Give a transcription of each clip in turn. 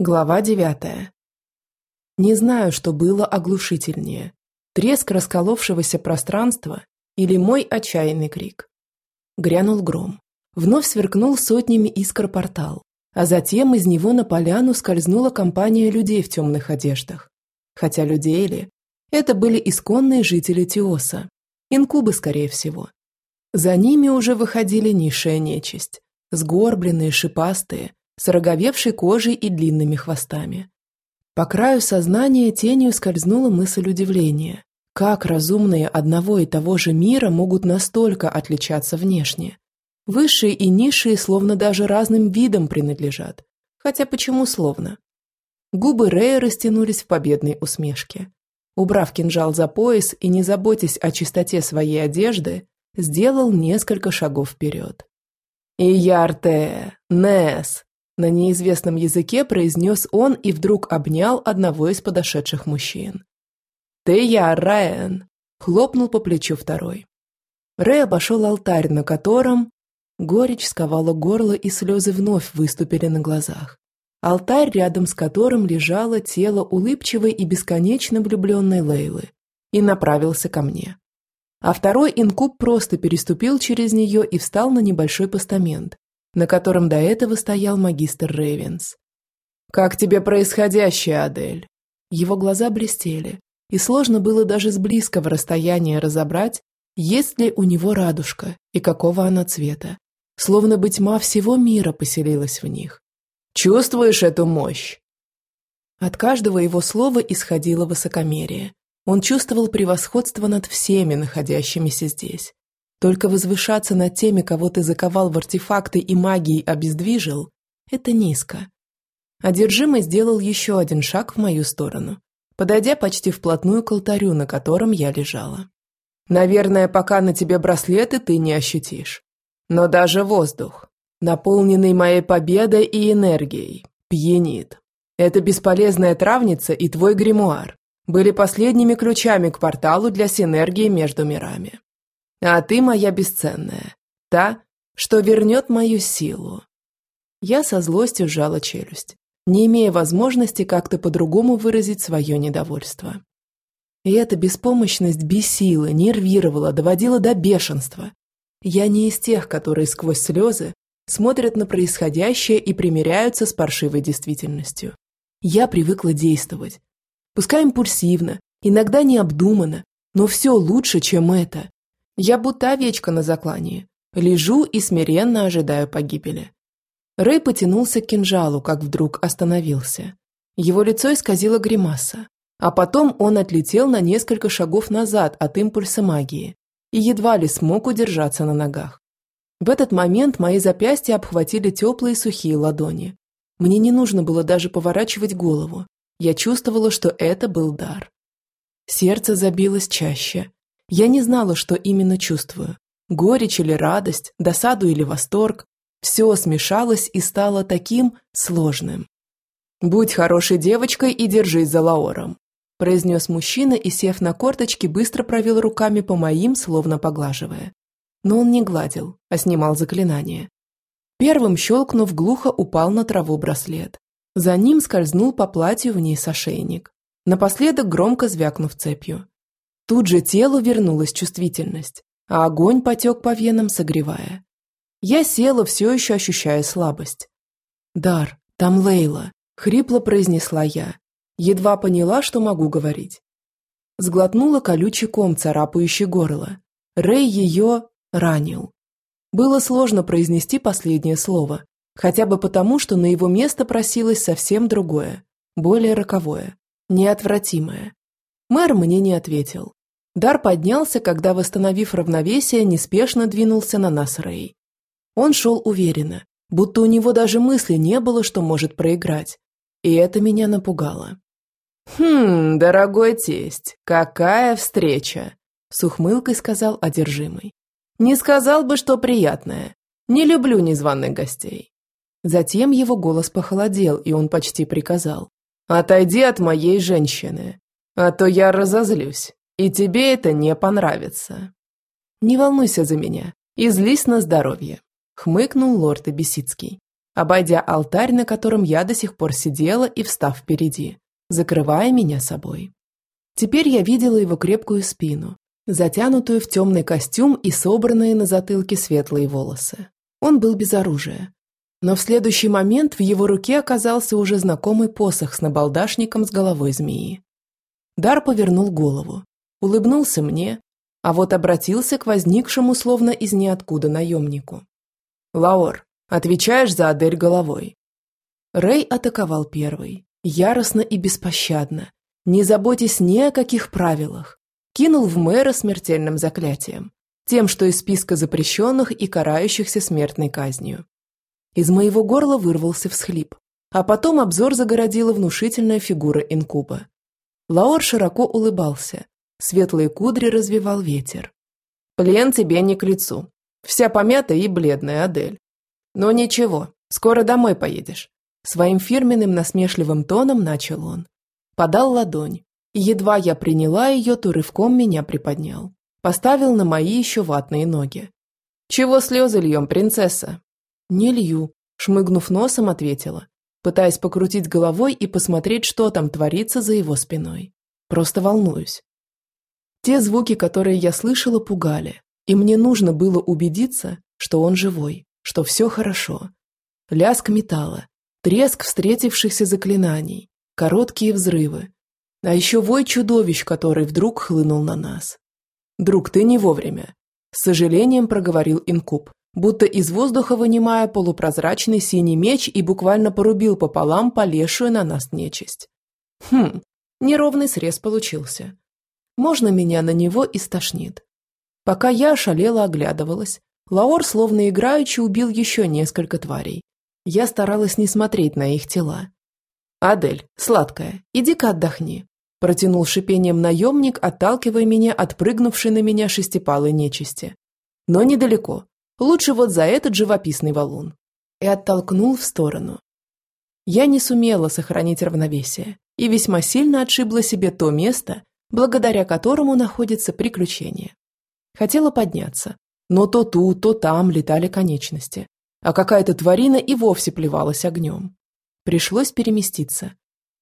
Глава девятая. Не знаю, что было оглушительнее. Треск расколовшегося пространства или мой отчаянный крик. Грянул гром. Вновь сверкнул сотнями искр портал, а затем из него на поляну скользнула компания людей в темных одеждах. Хотя людей ли? Это были исконные жители Теоса. Инкубы, скорее всего. За ними уже выходили низшая нечисть. Сгорбленные, шипастые, с роговевшей кожей и длинными хвостами. По краю сознания тенью скользнула мысль удивления. Как разумные одного и того же мира могут настолько отличаться внешне? Высшие и низшие словно даже разным видам принадлежат. Хотя почему словно? Губы Рея растянулись в победной усмешке. Убрав кинжал за пояс и не заботясь о чистоте своей одежды, сделал несколько шагов вперед. «Иярте! Нес!» На неизвестном языке произнес он и вдруг обнял одного из подошедших мужчин. «Ты я, Райан!» – хлопнул по плечу второй. Рэй обошел алтарь, на котором... Горечь сковала горло, и слезы вновь выступили на глазах. Алтарь, рядом с которым лежало тело улыбчивой и бесконечно влюбленной Лейлы, и направился ко мне. А второй инкуб просто переступил через нее и встал на небольшой постамент, на котором до этого стоял магистр Рейвенс. «Как тебе происходящее, Адель?» Его глаза блестели, и сложно было даже с близкого расстояния разобрать, есть ли у него радужка и какого она цвета. Словно бы тьма всего мира поселилась в них. «Чувствуешь эту мощь?» От каждого его слова исходило высокомерие. Он чувствовал превосходство над всеми находящимися здесь. Только возвышаться над теми, кого ты заковал в артефакты и магией обездвижил, это низко. Одержимый сделал еще один шаг в мою сторону, подойдя почти вплотную к алтарю, на котором я лежала. «Наверное, пока на тебе браслеты ты не ощутишь. Но даже воздух, наполненный моей победой и энергией, пьянит. Это бесполезная травница и твой гримуар были последними ключами к порталу для синергии между мирами. А ты моя бесценная, та, что вернет мою силу. Я со злостью сжала челюсть, не имея возможности как-то по-другому выразить свое недовольство. И эта беспомощность бесила, нервировала, доводила до бешенства. Я не из тех, которые сквозь слезы смотрят на происходящее и примиряются с паршивой действительностью. Я привыкла действовать. Пускай импульсивно, иногда необдуманно, но все лучше, чем это. Я будто овечка на заклании. Лежу и смиренно ожидаю погибели. Рэй потянулся к кинжалу, как вдруг остановился. Его лицо исказило гримаса. А потом он отлетел на несколько шагов назад от импульса магии и едва ли смог удержаться на ногах. В этот момент мои запястья обхватили теплые сухие ладони. Мне не нужно было даже поворачивать голову. Я чувствовала, что это был дар. Сердце забилось чаще, я не знала, что именно чувствую. Горечь или радость, досаду или восторг. Все смешалось и стало таким сложным. «Будь хорошей девочкой и держись за Лаором», произнес мужчина и, сев на корточки, быстро провел руками по моим, словно поглаживая. Но он не гладил, а снимал заклинание. Первым щелкнув, глухо упал на траву браслет. За ним скользнул по платью вниз ошейник, напоследок громко звякнув цепью. Тут же телу вернулась чувствительность, а огонь потек по венам, согревая. Я села, все еще ощущая слабость. «Дар, там Лейла», — хрипло произнесла я. Едва поняла, что могу говорить. Сглотнула колючий ком, царапающий горло. Рэй ее ранил. Было сложно произнести последнее слово, хотя бы потому, что на его место просилось совсем другое, более роковое, неотвратимое. Мэр мне не ответил. Дар поднялся, когда, восстановив равновесие, неспешно двинулся на нас Рэй. Он шел уверенно, будто у него даже мысли не было, что может проиграть. И это меня напугало. «Хм, дорогой тесть, какая встреча!» С ухмылкой сказал одержимый. «Не сказал бы, что приятное. Не люблю незваных гостей». Затем его голос похолодел, и он почти приказал. «Отойди от моей женщины, а то я разозлюсь, и тебе это не понравится. Не волнуйся за меня и злись на здоровье, хмыкнул лорд Эбисицкий. обойдя алтарь, на котором я до сих пор сидела и встав впереди, закрывая меня собой. Теперь я видела его крепкую спину, затянутую в темный костюм и собранные на затылке светлые волосы. Он был без оружия. Но в следующий момент в его руке оказался уже знакомый посох с набалдашником с головой змеи. Дар повернул голову, улыбнулся мне, а вот обратился к возникшему словно из ниоткуда наемнику. «Лаор, отвечаешь за Адель головой?» Рэй атаковал первый, яростно и беспощадно, не заботясь ни о каких правилах, кинул в мэра смертельным заклятием, тем, что из списка запрещенных и карающихся смертной казнью. Из моего горла вырвался всхлип, а потом обзор загородила внушительная фигура инкуба. Лаор широко улыбался, светлые кудри развивал ветер. «Плен тебе не к лицу. Вся помятая и бледная, Адель. Но ничего, скоро домой поедешь». Своим фирменным насмешливым тоном начал он. Подал ладонь, и едва я приняла ее, то рывком меня приподнял. Поставил на мои еще ватные ноги. «Чего слезы льем, принцесса?» «Не лью», – шмыгнув носом, ответила, пытаясь покрутить головой и посмотреть, что там творится за его спиной. Просто волнуюсь. Те звуки, которые я слышала, пугали, и мне нужно было убедиться, что он живой, что все хорошо. Лязг металла, треск встретившихся заклинаний, короткие взрывы, а еще вой чудовищ, который вдруг хлынул на нас. «Друг, ты не вовремя», – с сожалением проговорил инкуб, будто из воздуха вынимая полупрозрачный синий меч и буквально порубил пополам полезшую на нас нечисть. Хм, неровный срез получился. Можно меня на него и стошнит. Пока я ошалела оглядывалась, Лаор словно играючи убил еще несколько тварей. Я старалась не смотреть на их тела. «Адель, сладкая, иди-ка отдохни», – протянул шипением наемник, отталкивая меня от прыгнувшей на меня шестипалой нечисти. «Но недалеко, Лучше вот за этот живописный валун. И оттолкнул в сторону. Я не сумела сохранить равновесие и весьма сильно отшибла себе то место, благодаря которому находится приключение. Хотела подняться, но то тут, то там летали конечности, а какая-то тварина и вовсе плевалась огнем. Пришлось переместиться.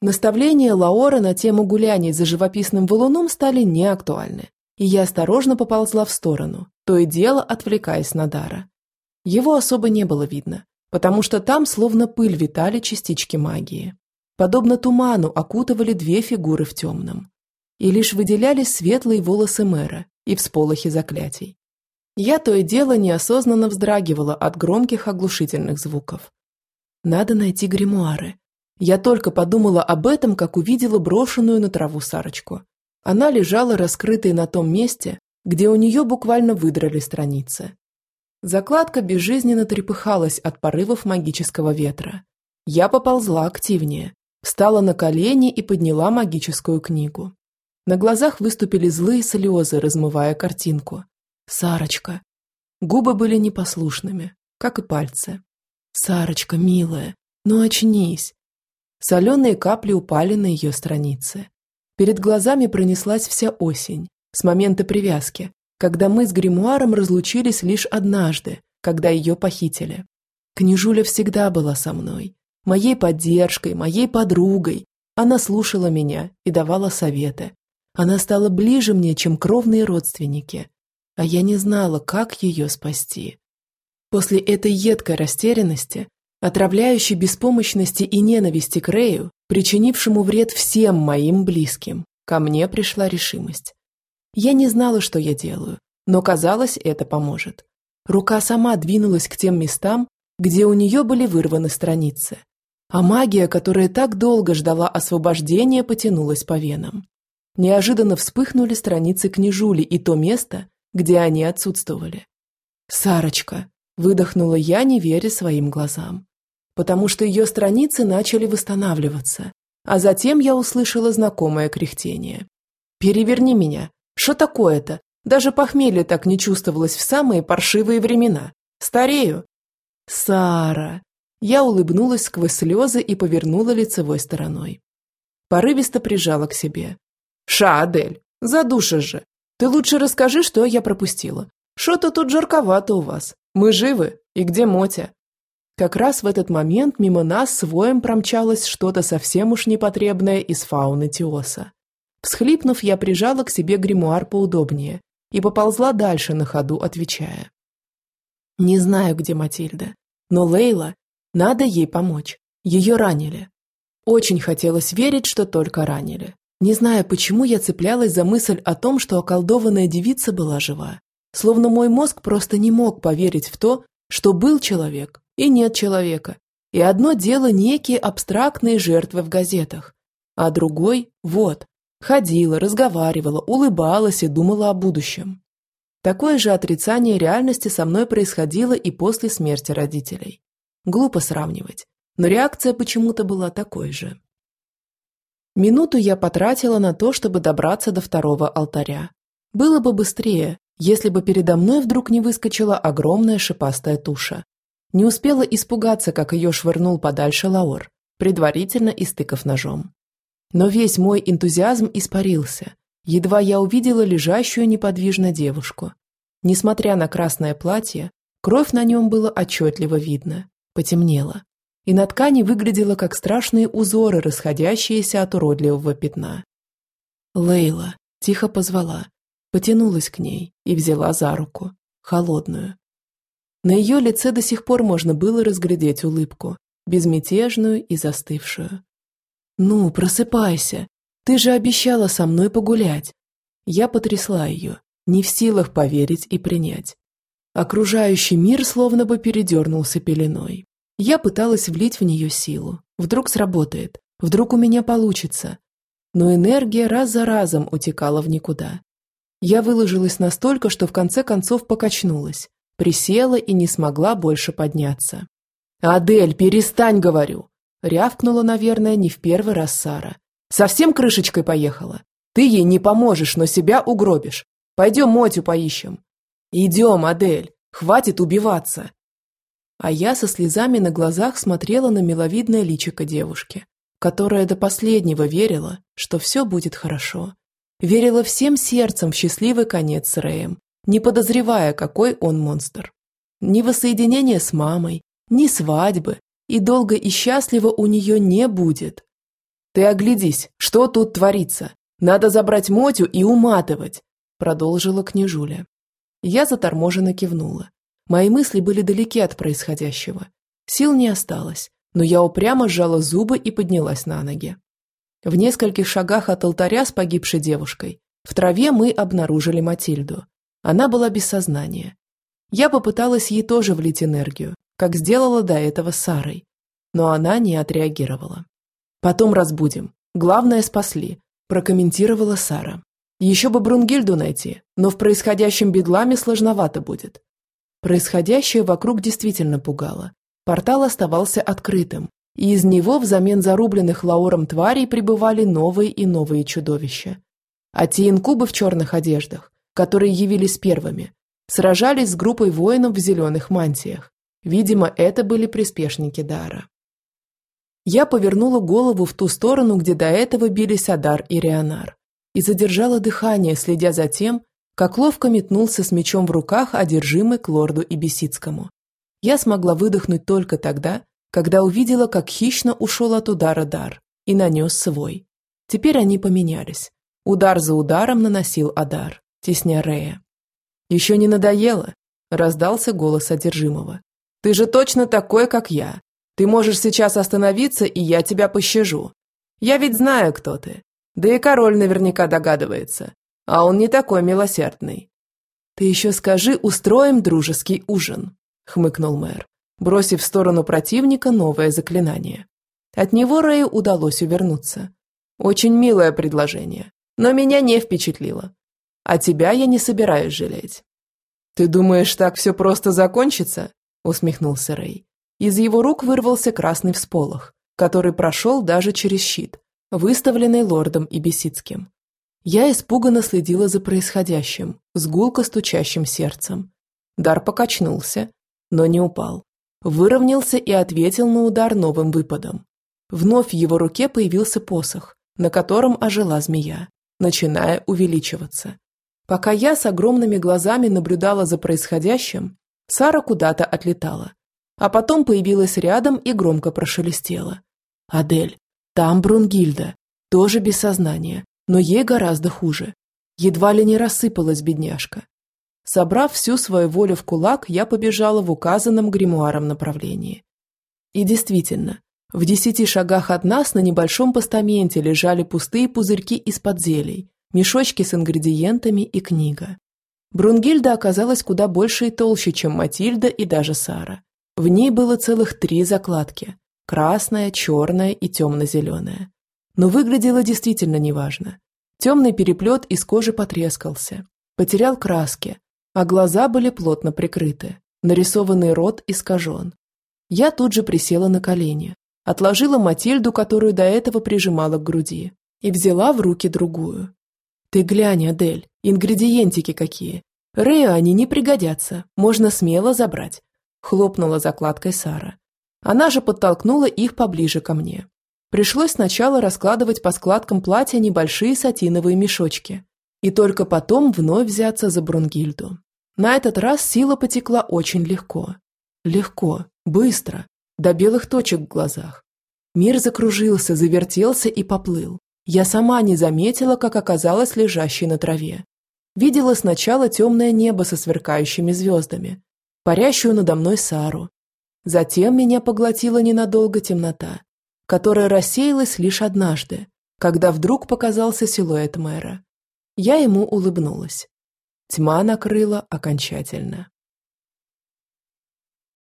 Наставления Лаора на тему гуляний за живописным валуном стали неактуальны и я осторожно поползла в сторону, то и дело отвлекаясь на Дара. Его особо не было видно, потому что там словно пыль витали частички магии. Подобно туману окутывали две фигуры в темном. И лишь выделялись светлые волосы мэра и всполохи заклятий. Я то и дело неосознанно вздрагивала от громких оглушительных звуков. Надо найти гримуары. Я только подумала об этом, как увидела брошенную на траву Сарочку. Она лежала раскрытой на том месте, где у нее буквально выдрали страницы. Закладка безжизненно трепыхалась от порывов магического ветра. Я поползла активнее, встала на колени и подняла магическую книгу. На глазах выступили злые слезы, размывая картинку. «Сарочка!» Губы были непослушными, как и пальцы. «Сарочка, милая, ну очнись!» Соленые капли упали на ее страницы. Перед глазами пронеслась вся осень, с момента привязки, когда мы с гримуаром разлучились лишь однажды, когда ее похитили. Княжуля всегда была со мной, моей поддержкой, моей подругой. Она слушала меня и давала советы. Она стала ближе мне, чем кровные родственники. А я не знала, как ее спасти. После этой едкой растерянности, отравляющей беспомощности и ненависти к Рэю, причинившему вред всем моим близким, ко мне пришла решимость. Я не знала, что я делаю, но казалось, это поможет. Рука сама двинулась к тем местам, где у нее были вырваны страницы. А магия, которая так долго ждала освобождения, потянулась по венам. Неожиданно вспыхнули страницы княжули и то место, где они отсутствовали. «Сарочка!» – выдохнула я, не веря своим глазам потому что ее страницы начали восстанавливаться, а затем я услышала знакомое кряхтение. «Переверни меня! Что такое-то? Даже похмелье так не чувствовалось в самые паршивые времена. Старею!» «Сара!» Я улыбнулась сквозь слезы и повернула лицевой стороной. Порывисто прижала к себе. «Ша, Адель, задушишь же! Ты лучше расскажи, что я пропустила. Что-то тут жарковато у вас. Мы живы? И где Мотя?» Как раз в этот момент мимо нас с воем промчалось что-то совсем уж непотребное из фауны Теоса. Всхлипнув, я прижала к себе гримуар поудобнее и поползла дальше на ходу, отвечая. Не знаю, где Матильда, но Лейла, надо ей помочь. Ее ранили. Очень хотелось верить, что только ранили. Не знаю, почему я цеплялась за мысль о том, что околдованная девица была жива. Словно мой мозг просто не мог поверить в то, что был человек и нет человека. И одно дело некие абстрактные жертвы в газетах, а другой – вот, ходила, разговаривала, улыбалась и думала о будущем. Такое же отрицание реальности со мной происходило и после смерти родителей. Глупо сравнивать, но реакция почему-то была такой же. Минуту я потратила на то, чтобы добраться до второго алтаря. Было бы быстрее, если бы передо мной вдруг не выскочила огромная шипастая туша. Не успела испугаться, как ее швырнул подальше Лаор, предварительно истыкав ножом. Но весь мой энтузиазм испарился, едва я увидела лежащую неподвижно девушку. Несмотря на красное платье, кровь на нем было отчетливо видно, потемнела, и на ткани выглядела как страшные узоры, расходящиеся от уродливого пятна. «Лейла», – тихо позвала, потянулась к ней и взяла за руку, холодную. На ее лице до сих пор можно было разглядеть улыбку, безмятежную и застывшую. «Ну, просыпайся, ты же обещала со мной погулять». Я потрясла ее, не в силах поверить и принять. Окружающий мир словно бы передернулся пеленой. Я пыталась влить в нее силу. Вдруг сработает, вдруг у меня получится. Но энергия раз за разом утекала в никуда. Я выложилась настолько, что в конце концов покачнулась, присела и не смогла больше подняться. «Адель, перестань, говорю!» Рявкнула, наверное, не в первый раз Сара. «Совсем крышечкой поехала? Ты ей не поможешь, но себя угробишь. Пойдем Мотю поищем». «Идем, Адель, хватит убиваться!» А я со слезами на глазах смотрела на миловидное личико девушки, которая до последнего верила, что все будет хорошо. Верила всем сердцем в счастливый конец с Рэем, не подозревая, какой он монстр. Ни воссоединения с мамой, ни свадьбы, и долго и счастливо у нее не будет. «Ты оглядись, что тут творится? Надо забрать Мотю и уматывать», продолжила княжуля. Я заторможенно кивнула. Мои мысли были далеки от происходящего. Сил не осталось, но я упрямо сжала зубы и поднялась на ноги. В нескольких шагах от алтаря с погибшей девушкой в траве мы обнаружили Матильду. Она была без сознания. Я попыталась ей тоже влить энергию, как сделала до этого с Сарой, но она не отреагировала. «Потом разбудим. Главное, спасли», – прокомментировала Сара. «Еще бы Брунгильду найти, но в происходящем бедламе сложновато будет». Происходящее вокруг действительно пугало. Портал оставался открытым, и из него взамен зарубленных Лаором тварей прибывали новые и новые чудовища. А те инкубы в черных одеждах, которые явились первыми, сражались с группой воинов в зеленых мантиях. Видимо, это были приспешники Дара. Я повернула голову в ту сторону, где до этого бились Адар и Рионар, и задержала дыхание, следя за тем, как ловко метнулся с мечом в руках одержимый к лорду и. Я смогла выдохнуть только тогда, когда увидела, как хищно ушел от удара дар и нанес свой. Теперь они поменялись. Удар за ударом наносил Адар, тесня Рея. «Еще не надоело?» – раздался голос одержимого. «Ты же точно такой, как я. Ты можешь сейчас остановиться, и я тебя пощажу. Я ведь знаю, кто ты. Да и король наверняка догадывается. А он не такой милосердный». «Ты еще скажи, устроим дружеский ужин», – хмыкнул мэр бросив в сторону противника новое заклинание. От него Рэю удалось увернуться. Очень милое предложение, но меня не впечатлило. А тебя я не собираюсь жалеть. «Ты думаешь, так все просто закончится?» – усмехнулся Рэй. Из его рук вырвался красный всполох, который прошел даже через щит, выставленный лордом и Бесицким. Я испуганно следила за происходящим, с гулко стучащим сердцем. Дар покачнулся, но не упал выровнялся и ответил на удар новым выпадом. Вновь в его руке появился посох, на котором ожила змея, начиная увеличиваться. Пока я с огромными глазами наблюдала за происходящим, Сара куда-то отлетала. а потом появилась рядом и громко прошелестела. «Адель, там Брунгильда, тоже без сознания, но ей гораздо хуже. Едва ли не рассыпалась бедняжка. Собрав всю свою волю в кулак, я побежала в указанном гримуаром направлении. И действительно, в десяти шагах от нас на небольшом постаменте лежали пустые пузырьки из-под зелий, мешочки с ингредиентами и книга. Брунгильда оказалась куда больше и толще, чем Матильда и даже Сара. В ней было целых три закладки – красная, черная и темно-зеленая. Но выглядело действительно неважно. Темный переплет из кожи потрескался, потерял краски, а глаза были плотно прикрыты, нарисованный рот искажен. Я тут же присела на колени, отложила Матильду, которую до этого прижимала к груди, и взяла в руки другую. «Ты глянь, Адель, ингредиентики какие. Рэю они не пригодятся, можно смело забрать», – хлопнула закладкой Сара. Она же подтолкнула их поближе ко мне. Пришлось сначала раскладывать по складкам платья небольшие сатиновые мешочки, и только потом вновь взяться за Брунгильду. На этот раз сила потекла очень легко. Легко, быстро, до белых точек в глазах. Мир закружился, завертелся и поплыл. Я сама не заметила, как оказалась лежащей на траве. Видела сначала темное небо со сверкающими звездами, парящую надо мной Сару. Затем меня поглотила ненадолго темнота, которая рассеялась лишь однажды, когда вдруг показался силуэт мэра. Я ему улыбнулась. Тьма накрыла окончательно.